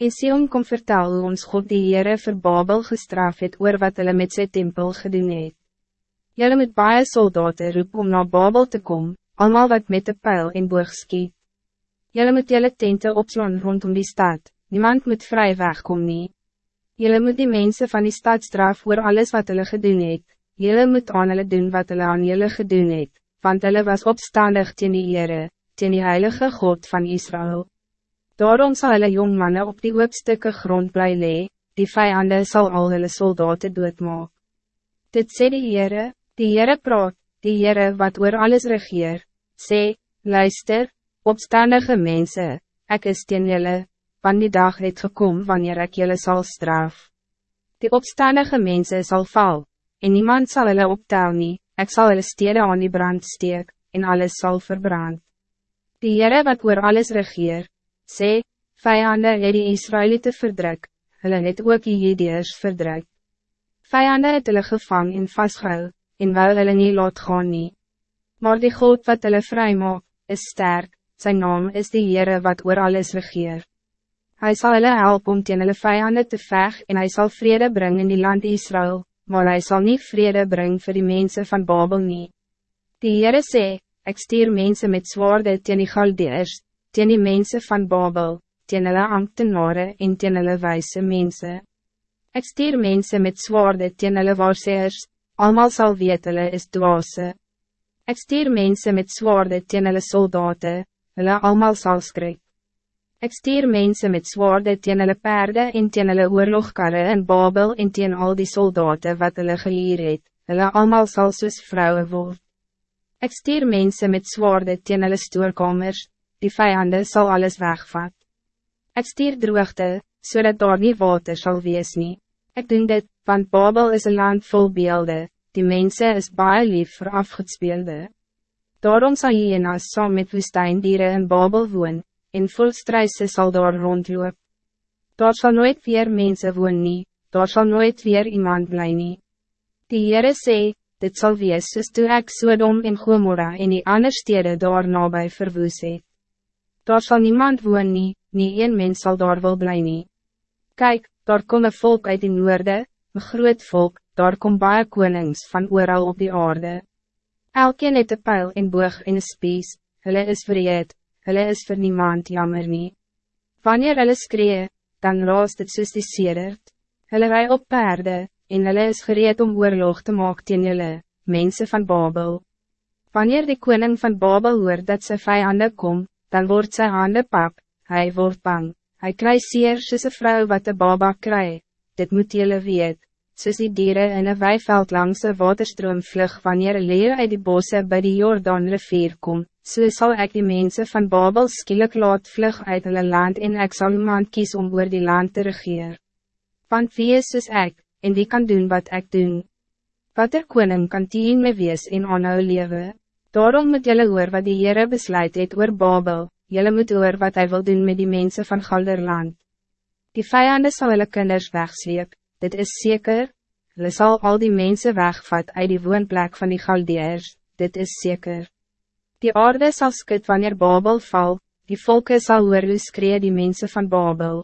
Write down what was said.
En Sion kom vertel hoe ons God die Heere vir Babel gestraf het oor wat hulle met sy tempel gedoen het. Julle moet baie soldaten roep om naar Babel te komen, allemaal wat met de pijl in boog skiet. Julle moet julle tente opslaan rondom die stad, niemand moet vrij wegkom nie. Julle moet die mensen van die stad straf voor alles wat hulle gedoen het, julle moet aan hulle doen wat hulle aan julle gedoen het, want hulle was opstandig teen die Heere, teen die heilige God van Israël. Daarom zal hulle jong mannen op die hoopstukke grond bly lee, die vijanden zal al hulle soldaten doodmaak. Dit sê die Heere, die Heere praat, die Heere wat oor alles regeer, sê, luister, opstandige mensen, ik is teen julle, van die dag het gekom wanneer ik julle zal straf. Die opstandige mensen zal val, en niemand zal hulle optel nie, ek sal hulle stede aan die brand steek, en alles zal verbrand. Die Heere wat oor alles regeer, sê, vijanden het die Israëlieten verdruk, hulle het ook die Jedeers verdruk. Vijanden het hulle gevang en vastgehou, en wil hulle nie laat gaan nie. Maar die God wat hulle vry maak, is sterk, zijn naam is die Heere wat oor alles regeer. Hij zal hulle help om teen hulle vijanden te veg en hij zal vrede brengen in die land Israël, maar hij zal niet vrede brengen voor die mensen van Babel nie. Die Heere sê, ek stuur mense met zwaarde teen die Galdeers, teen die mensen van Babel, teen hulle ambtenare en teen hulle wijze mense. Ek stuur mense met zwaarde teen hulle waarseers, allemaal sal weet hulle is dwaase. Ek stuur mense met zwaarde teen hulle soldaten, hulle allemaal sal skrik. Ik stuur mensen met zwaarden teen hulle perde en teen hulle oorlogkarre in Babel en teen al die soldaten wat hulle geleer het, hulle allemaal sal soos vrouwen word. Ik stuur mensen met zwaarden teen hulle stoorkamers, die vijanden zal alles wegvat. Ik stuur droogte, zodat so daar nie water zal wees nie. Ek doen dit, want Babel is een land vol beelden, die mensen is baie lief voor afgespeelde. Daarom zal je in as saam met woestijndieren in Babel woon, en volstruise sal daar rondloop. Daar zal nooit weer mensen woon nie, daar zal nooit weer iemand bly nie. Die Heere sê, dit zal wees soos toe ek Sodom en Gomorra en die ander stede daar nabij verwoes het. Daar zal niemand woon nie, nie een mens zal daar wil bly nie. Kijk, daar kom een volk uit die noorde, een groot volk, daar kom baie konings van ooral op die aarde. Elkeen het een pijl en boog en een spies, hulle is verreed, hulle is vir niemand jammer nie. Wanneer hulle skree, dan raast het soos die sedert, hulle rij op paarde, en hulle is gereed om oorlog te maak teen julle, mense van Babel. Wanneer die koning van Babel hoort dat sy vijanden kom, dan wordt sy hande pap, hij wordt bang, hij krijgt zeer soos een vrou wat de baba kry, dit moet julle weet, soos die dieren in een weiveld langs een waterstroom vlug wanneer leer uit die bosse bij die Jordaan rivier komt so sal ek die mensen van Babel skielik laat vlug uit hulle land en ek sal iemand kies om oor die land te regeer. Want wie is soos ek, en wie kan doen wat ik doen? Wat er koning kan tien me wees en aanhou lewe? Daarom moet jylle oor wat die Heere besluit het oor Babel, jylle moet oor wat hij wil doen met die mensen van Galderland. Die vijanden zal hulle kinders wegsleep, dit is zeker. Hulle sal al die mensen wegvat uit die woonplek van die Galdeers, dit is zeker. Die aarde zal skut wanneer Babel val, die volken zal hoor hoe skree die mensen van Babel.